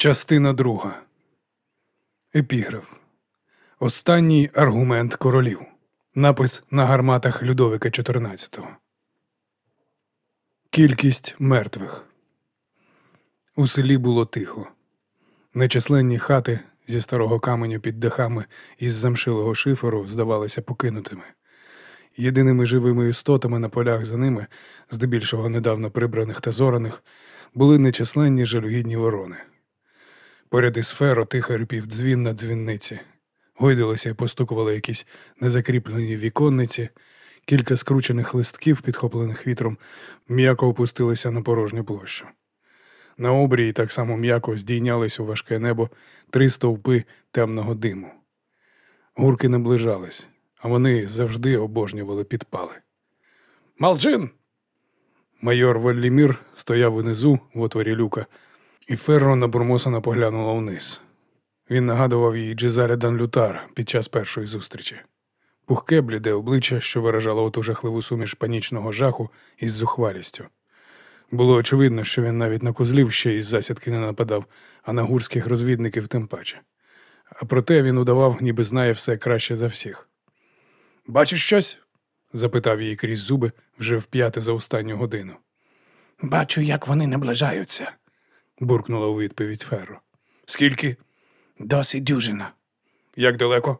Частина друга. Епіграф. Останній аргумент королів. Напис на гарматах Людовика XIV. Кількість мертвих. У селі було тихо. Нечисленні хати зі старого каменю під дахами із замшилого шиферу здавалися покинутими. Єдиними живими істотами на полях за ними, здебільшого недавно прибраних та зораних, були нечисленні жалюгідні ворони. Поряд із феро тихо рипів дзвін на дзвінниці. Гойдалися і постукували якісь незакріплені віконниці, кілька скручених листків, підхоплених вітром, м'яко опустилися на порожню площу. На обрії так само м'яко здійнялись у важке небо три стовпи темного диму. Гурки наближались, а вони завжди обожнювали підпали. Малджин! Майор Валлімір стояв унизу в отворі люка, і Ферро набурмосано поглянула вниз. Він нагадував їй Джезаря Данлютар під час першої зустрічі. Пухке бліде обличчя, що виражало оту жахливу суміш панічного жаху із зухвалістю. Було очевидно, що він навіть на козлів ще із засідки не нападав, а на гурських розвідників тим паче. А проте він удавав, ніби знає все краще за всіх. Бачиш щось? запитав її крізь зуби вже вп'яте за останню годину. Бачу, як вони наближаються. Буркнула у відповідь Ферро. Скільки? Досить дюжина. Як далеко?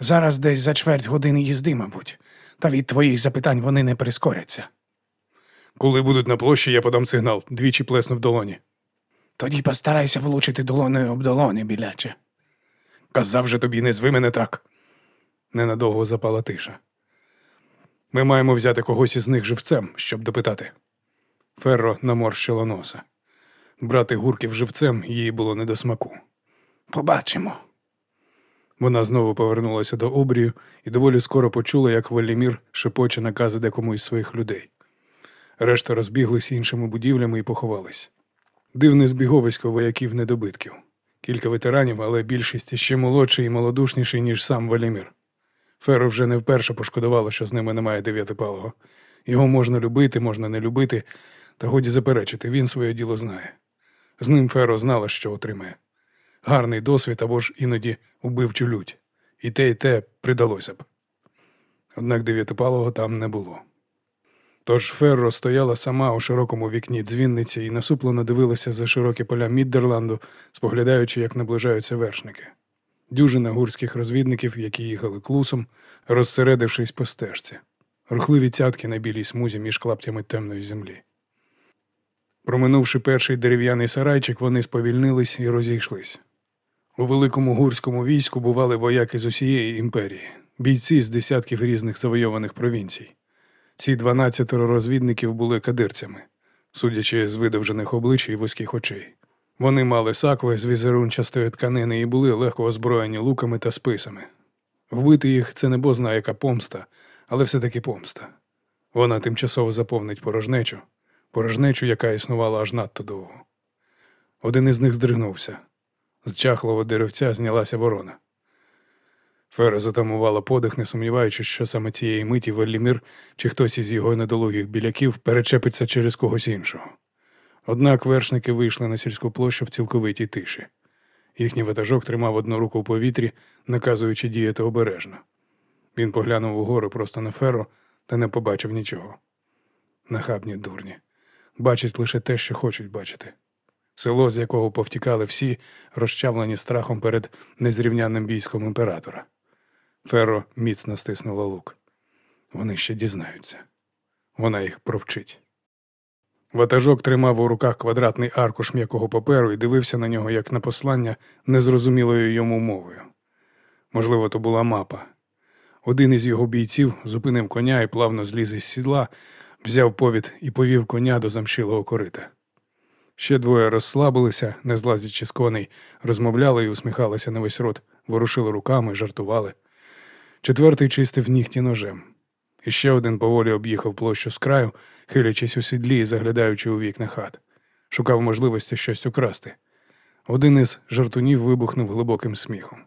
Зараз десь за чверть години їзди, мабуть, та від твоїх запитань вони не прискоряться. Коли будуть на площі, я подам сигнал, двічі плесну в долоні. Тоді постарайся влучити долоною об долоні, біляче. Казав же тобі, не зви мене так. Ненадовго запала тиша. Ми маємо взяти когось із них живцем, щоб допитати. Ферро наморщила носа. Брати гурків живцем їй було не до смаку. Побачимо. Вона знову повернулася до обрію і доволі скоро почула, як Валімір шепоче накази декому із своїх людей. Решта розбіглись іншими будівлями і поховались. Дивне збіговисько вояків недобитків. Кілька ветеранів, але більшість ще молодший і малодушніший, ніж сам Валімір. Феро вже не вперше пошкодувало, що з ними немає дев'ятипалого. Його можна любити, можна не любити, та годі заперечити, він своє діло знає. З ним Феро знала, що отримає. Гарний досвід або ж іноді убивчу лють. І те, і те придалося б. Однак дев'ятипалого там не було. Тож Ферро стояла сама у широкому вікні дзвінниці і насуплено дивилася за широкі поля Міддерланду, споглядаючи, як наближаються вершники. Дюжина гурських розвідників, які їхали клусом, розсередившись по стежці, рухливі цятки на білій смузі між клаптями темної землі. Проминувши перший дерев'яний сарайчик, вони сповільнились і розійшлись. У великому гурському війську бували вояки з усієї імперії, бійці з десятків різних завойованих провінцій. Ці дванадцятеро розвідників були кадирцями, судячи з видовжених облич і вузьких очей. Вони мали сакви з візерунчастої тканини і були легко озброєні луками та списами. Вбити їх це не бозна яка помста, але все-таки помста. Вона тимчасово заповнить порожнечу, порожнечу, яка існувала аж надто довго. Один із них здригнувся. З чахлого деревця знялася ворона. Фера затамувала подих, не сумніваючись, що саме цієї миті Веллімір чи хтось із його недолугих біляків перечепиться через когось іншого. Однак вершники вийшли на сільську площу в цілковитій тиші. Їхній ватажок тримав одну руку в повітрі, наказуючи діяти обережно. Він поглянув угору просто на феро та не побачив нічого. Нахабні дурні. Бачать лише те, що хочуть бачити. Село, з якого повтікали всі, розчавлені страхом перед незрівнянним військом імператора. Ферро міцно стиснула лук. Вони ще дізнаються. Вона їх провчить. Ватажок тримав у руках квадратний аркуш м'якого паперу і дивився на нього як на послання незрозумілою йому мовою. Можливо, то була мапа. Один із його бійців зупинив коня і плавно зліз із сідла, взяв повід і повів коня до замшилого корита. Ще двоє розслабилися, не злазячи з коней, розмовляли і усміхалися на весь рот, ворушили руками, жартували. Четвертий чистив нігті ножем. І ще один поволі об'їхав площу з краю, хилячись у сідлі і заглядаючи у вікна хат. Шукав можливості щось украсти. Один із жартунів вибухнув глибоким сміхом.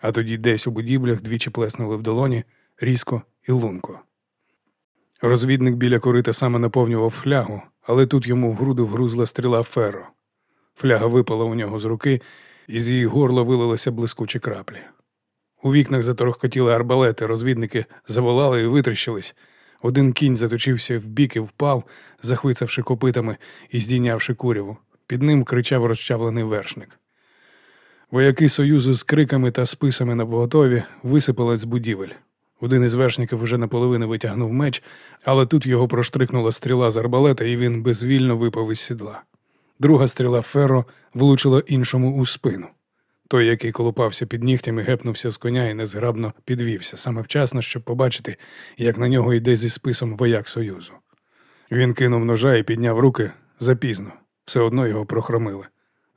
А тоді десь у будівлях двічі плеснули в долоні різко і лунко. Розвідник біля корита саме наповнював флягу, але тут йому в груди вгрузла стріла феро. Фляга випала у нього з руки, і з її горла вилилися блискучі краплі. У вікнах заторохкотіли арбалети, розвідники заволали і витріщились. Один кінь заточився вбік і впав, захвицавши копитами і здійнявши куряву. Під ним кричав розчавлений вершник. Вояки Союзу з криками та списами на поготові висипали з будівель. Один із вершників уже наполовину витягнув меч, але тут його проштрикнула стріла з арбалета, і він безвільно випав із сідла. Друга стріла Ферро влучила іншому у спину. Той, який колупався під нігтями, гепнувся з коня і незграбно підвівся, саме вчасно, щоб побачити, як на нього йде зі списом вояк Союзу. Він кинув ножа і підняв руки запізно, все одно його прохромили.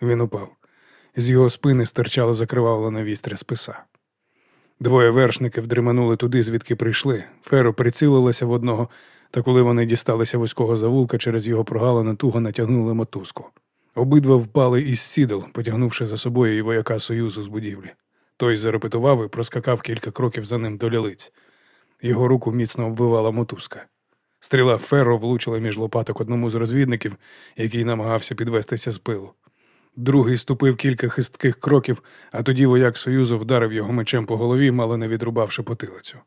Він упав. З його спини стирчало закривавлене вістря списа. Двоє вершників дриманули туди, звідки прийшли. Феро прицілилася в одного, та коли вони дісталися вузького завулка, через його прогалину туго натягнули мотузку. Обидва впали із сідел, потягнувши за собою і вояка Союзу з будівлі. Той зарепетував і проскакав кілька кроків за ним до лялиць. Його руку міцно обвивала мотузка. Стріла Ферро влучила між лопаток одному з розвідників, який намагався підвестися з пилу. Другий ступив кілька хистких кроків, а тоді вояк Союзу вдарив його мечем по голові, мало не відрубавши потилицю.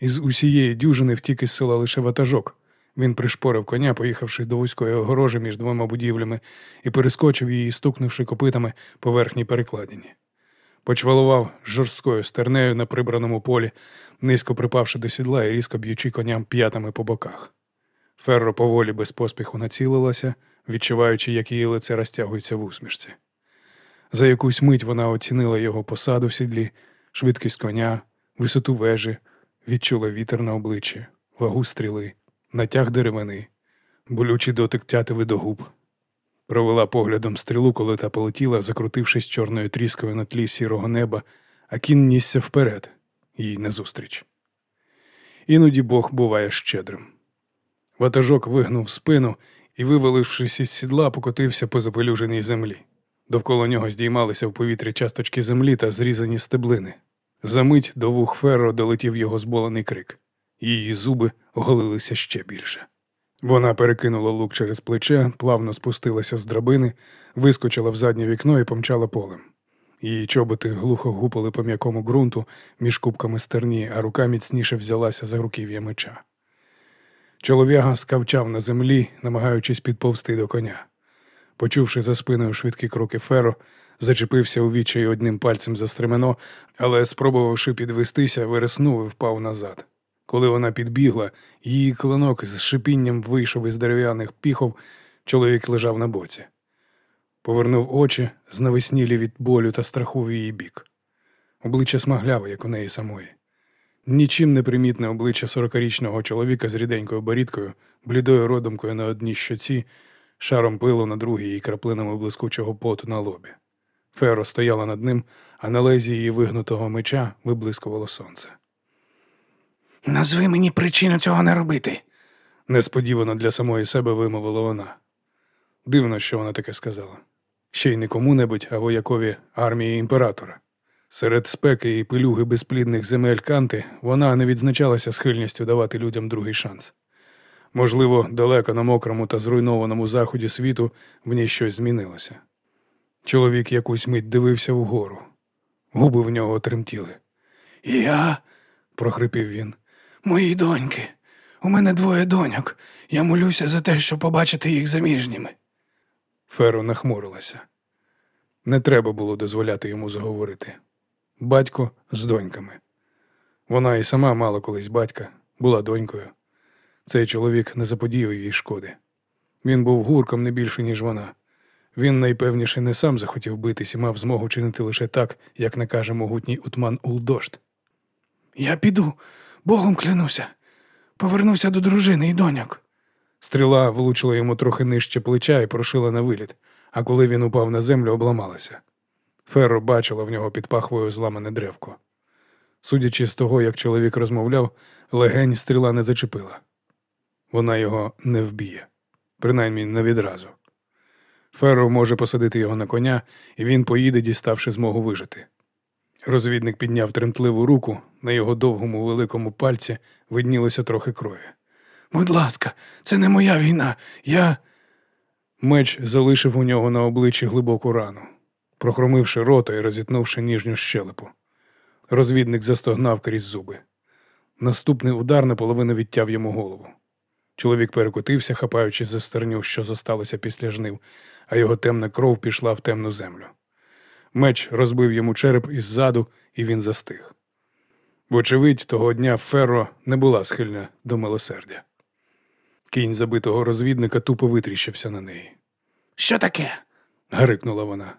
Із усієї дюжини втік із села лише ватажок. Він пришпорив коня, поїхавши до вузької огорожі між двома будівлями, і перескочив її, стукнувши копитами по верхній перекладині. Почвалував жорсткою стернею на прибраному полі, низько припавши до сідла і різко б'ючи коням п'ятами по боках. Ферро поволі без поспіху націлилася, відчуваючи, як її лице розтягується в усмішці. За якусь мить вона оцінила його посаду в сідлі, швидкість коня, висоту вежі, відчула вітер на обличчі, вагу стріли, натяг деревини, болючий дотик тятиви до губ. Провела поглядом стрілу, коли та полетіла, закрутившись чорною тріскою на тлі сірого неба, а кін нісся вперед, їй назустріч. Іноді Бог буває щедрим. Ватажок вигнув спину і, вивалившись із сідла, покотився по запелюженій землі. Довкола нього здіймалися в повітрі часточки землі та зрізані стеблини. Замить до вух Ферро долетів його зболений крик. Її зуби оголилися ще більше. Вона перекинула лук через плече, плавно спустилася з драбини, вискочила в заднє вікно і помчала полем. Її чоботи глухо гупали по м'якому ґрунту між кубками стерні, а рука міцніше взялася за руків'я меча. Чолов'яга скавчав на землі, намагаючись підповзти до коня. Почувши за спиною швидкі кроки Феро, зачепився у відчаї одним пальцем за стремено, але, спробувавши підвестися, вириснув і впав назад. Коли вона підбігла, її клинок з шипінням вийшов із дерев'яних піхов, чоловік лежав на боці. Повернув очі, знавеснілі від болю та страху в її бік. Обличчя смагляве, як у неї самої. Нічим не примітне обличчя сорокарічного чоловіка з ріденькою борідкою, блідою родомкою на одній щоці, шаром пилу на другій і краплинами блискучого поту на лобі. Феро стояла над ним, а на лезі її вигнутого меча виблискувало сонце. Назви мені причину цього не робити. Несподівано для самої себе вимовила вона. Дивно, що вона таке сказала. Ще й не кому-небудь, а воякові армії імператора. Серед спеки і пилюги безплідних земель Канти вона не відзначалася схильністю давати людям другий шанс. Можливо, далеко на мокрому та зруйнованому заході світу в ній щось змінилося. Чоловік якусь мить дивився вгору. Губи в нього тремтіли. Я, прохрипів він. мої доньки. У мене двоє доньок. Я молюся за те, щоб побачити їх заміжніми. Феро нахмурилася. Не треба було дозволяти йому заговорити. Батько з доньками. Вона і сама мала колись батька, була донькою. Цей чоловік не заподіяв їй шкоди. Він був гурком не більше, ніж вона. Він найпевніше не сам захотів битись і мав змогу чинити лише так, як накаже могутній утман Улдошт. Я піду, Богом клянуся. Повернуся до дружини і доньок. Стріла влучила йому трохи нижче плеча і прошила на виліт, а коли він упав на землю, обламалася. Ферро бачила в нього під пахвою зламане древко. Судячи з того, як чоловік розмовляв, легень стріла не зачепила. Вона його не вб'є, принаймні не відразу. Ферро може посадити його на коня, і він поїде, діставши змогу вижити. Розвідник підняв тремтливу руку, на його довгому великому пальці виднілося трохи крові. Будь ласка, це не моя війна. Я. Меч залишив у нього на обличчі глибоку рану, прохромивши рота і розітнувши ніжню щелепу. Розвідник застогнав крізь зуби. Наступний удар наполовину відтяв йому голову. Чоловік перекотився, хапаючи за стерню, що зосталося після жнив, а його темна кров пішла в темну землю. Меч розбив йому череп іззаду, і він застиг. Вочевидь, того дня Ферро не була схильна до милосердя. Кінь забитого розвідника тупо витріщився на неї. Що таке? Гарикнула вона.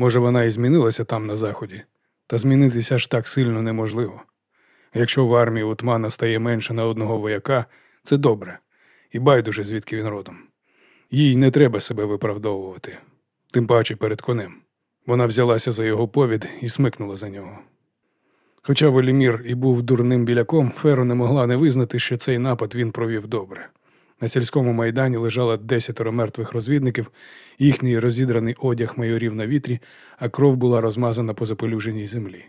Може, вона і змінилася там на заході, та змінитися ж так сильно неможливо. Якщо в армії Утмана стає менше на одного вояка, це добре, і байдуже, звідки він родом. Їй не треба себе виправдовувати, тим паче перед конем. Вона взялася за його повід і смикнула за нього. Хоча Волімір і був дурним біляком, Феро не могла не визнати, що цей напад він провів добре. На сільському майдані лежало десятеро мертвих розвідників, їхній розідраний одяг майорів на вітрі, а кров була розмазана по запелюженій землі.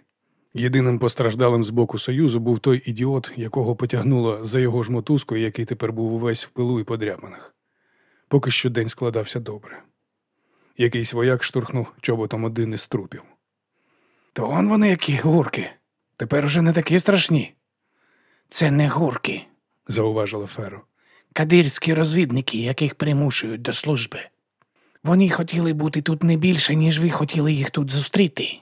Єдиним постраждалим з боку Союзу був той ідіот, якого потягнуло за його ж мотузкою, який тепер був увесь в пилу і подряпанах. Поки що день складався добре. Якийсь вояк штурхнув чоботом один із трупів. То он вони які гурки. Тепер уже не такі страшні. Це не гурки, зауважила Феро. Кадирські розвідники, яких примушують до служби. Вони хотіли бути тут не більше, ніж ви хотіли їх тут зустріти.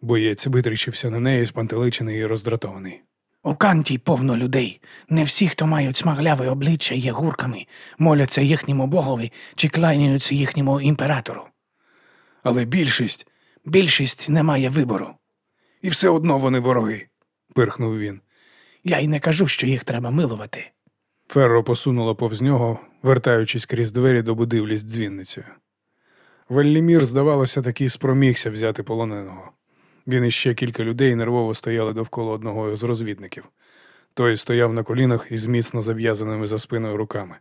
Боєць витріщився на неї, спантеличений і роздратований. У канті повно людей. Не всі, хто мають смагляве обличчя, є гурками, моляться їхньому богові чи кланяються їхньому імператору. Але більшість, Більшість не має вибору. і все одно вони вороги, пирхнув він. Я й не кажу, що їх треба милувати. Ферро посунула повз нього, вертаючись крізь двері до будівлі з дзвінницею. Веллімір, здавалося, таки спромігся взяти полоненого. Він і ще кілька людей нервово стояли довкола одного з розвідників. Той стояв на колінах із міцно зав'язаними за спиною руками.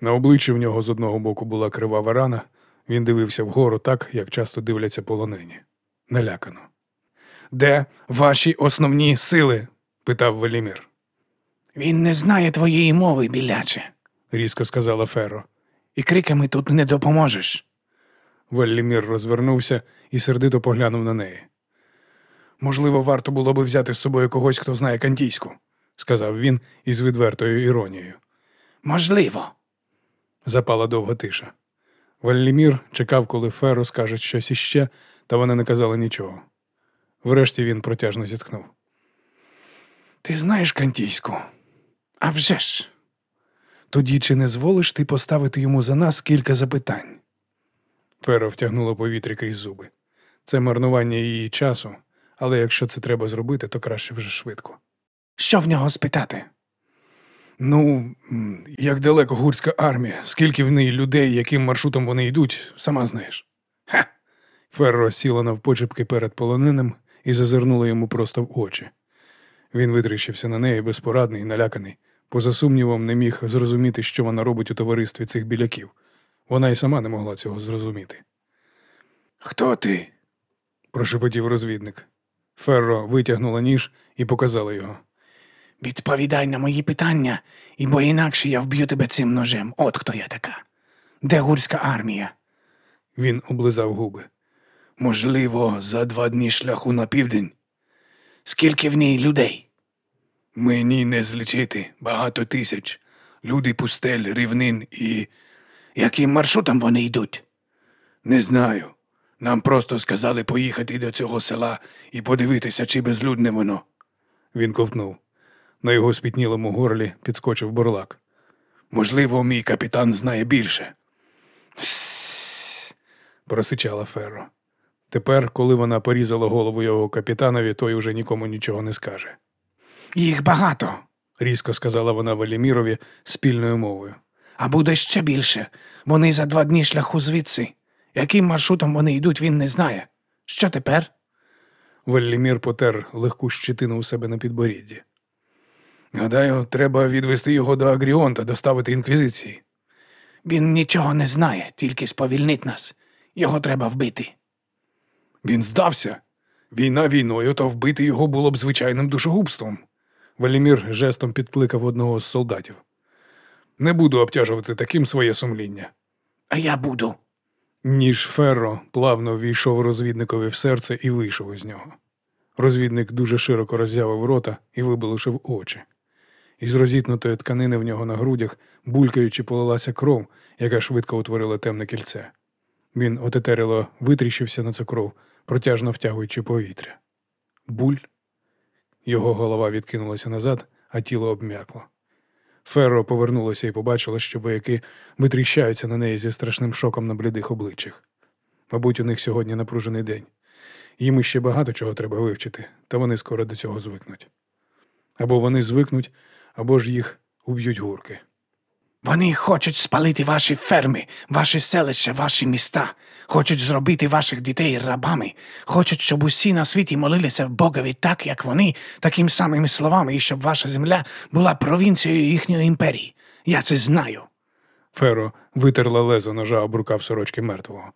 На обличчі в нього з одного боку була кривава рана, він дивився вгору так, як часто дивляться полонені. Налякано. Де ваші основні сили? питав Велімір. Він не знає твоєї мови, біляче, різко сказала Ферро. і криками тут не допоможеш. Веллімір розвернувся і сердито поглянув на неї. Можливо, варто було би взяти з собою когось, хто знає кантійську, сказав він із відвертою іронією. Можливо. Запала довга тиша. Веллімір чекав, коли Феро скаже щось іще, та вона не казала нічого. Врешті він протяжно зітхнув. Ти знаєш кантійську? А вже ж. Тоді чи не зволиш ти поставити йому за нас кілька запитань? Феро втягнула повітря крізь зуби. Це марнування її часу, але якщо це треба зробити, то краще вже швидко. Що в нього спитати? Ну, як далеко гурська армія, скільки в неї людей, яким маршрутом вони йдуть, сама знаєш. Ха! Ферро сіла навпочепки перед полоненим і зазирнула йому просто в очі. Він витріщився на неї, безпорадний і наляканий. Поза сумнівом, не міг зрозуміти, що вона робить у товаристві цих біляків. Вона й сама не могла цього зрозуміти. Хто ти? прошепотів розвідник. Ферро витягнула ніж і показала його. Відповідай на мої питання, і бо інакше я вб'ю тебе цим ножем. От хто я така. Де гурська армія? Він облизав губи. Можливо, за два дні шляху на південь. Скільки в ній людей? Мені не злічити багато тисяч. Люди пустель, рівнин і. Яким маршрутом вони йдуть? Не знаю. Нам просто сказали поїхати до цього села і подивитися, чи безлюдне воно. Він ковтнув. На його спітнілому горлі підскочив бурлак. Можливо, мій капітан знає більше. Просичала Ферро. Тепер, коли вона порізала голову його капітанові, той уже нікому нічого не скаже. Їх багато, Різко сказала вона Валімірові спільною мовою. а буде ще більше. Вони за два дні шляху звідси. Яким маршрутом вони йдуть, він не знає. Що тепер? Веллімір потер легку щитину у себе на підборідді. Гадаю, треба відвести його до Агріонта, доставити інквізиції. Він нічого не знає, тільки сповільнить нас. Його треба вбити. Він здався. Війна війною, то вбити його було б звичайним душогубством. Велімір жестом підкликав одного з солдатів. Не буду обтяжувати таким своє сумління. А я буду. Ніж Ферро плавно ввійшов розвідникові в серце і вийшов із нього. Розвідник дуже широко роззявив рота і вибалушив очі. Із розітнутої тканини в нього на грудях, булькаючи, полилася кров, яка швидко утворила темне кільце. Він отетеріло витріщився на цю кров, протяжно втягуючи повітря. Буль. Його голова відкинулася назад, а тіло обм'якло. Ферро повернулося і побачила, що вояки витріщаються на неї зі страшним шоком на блідих обличчях. Мабуть, у них сьогодні напружений день. Їм іще багато чого треба вивчити, та вони скоро до цього звикнуть. Або вони звикнуть, або ж їх уб'ють гурки. Вони хочуть спалити ваші ферми, ваші селища, ваші міста, хочуть зробити ваших дітей рабами, хочуть, щоб усі на світі молилися Богові так, як вони, такими самими словами, і щоб ваша земля була провінцією їхньої імперії. Я це знаю. Феро витерла лезо ножа об рукав сорочки мертвого.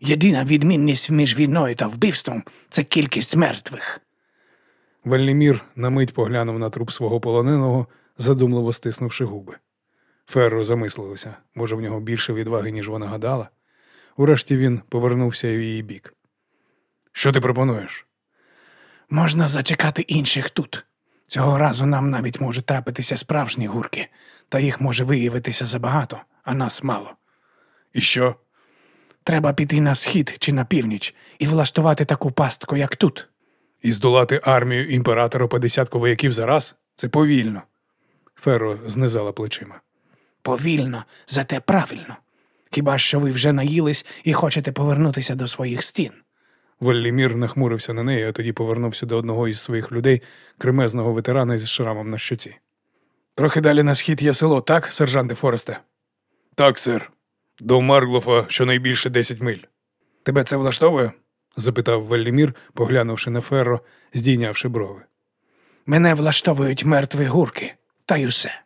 Єдина відмінність між війною та вбивством це кількість мертвих. Вельнімір на мить поглянув на труп свого полоненого, задумливо стиснувши губи. Ферро замислилася, може, в нього більше відваги, ніж вона гадала. Урешті він повернувся в її бік. Що ти пропонуєш? Можна зачекати інших тут. Цього разу нам навіть може трапитися справжні гурки, та їх може виявитися забагато, а нас мало. І що? Треба піти на схід чи на північ і влаштувати таку пастку, як тут. І здолати армію імператора по десятку вояків за раз? Це повільно. Ферро знизала плечима. Повільно, зате правильно. Хіба що ви вже наїлись і хочете повернутися до своїх стін? Воллімір нахмурився на неї, а тоді повернувся до одного із своїх людей, кремезного ветерана зі шрамом на щоці. Трохи далі на схід є село, так, сержанте Форесте? Так, сер. До Марглофа щонайбільше десять миль. Тебе це влаштовує? запитав Веллімір, поглянувши на Ферро, здійнявши брови. Мене влаштовують мертві гурки, та й усе.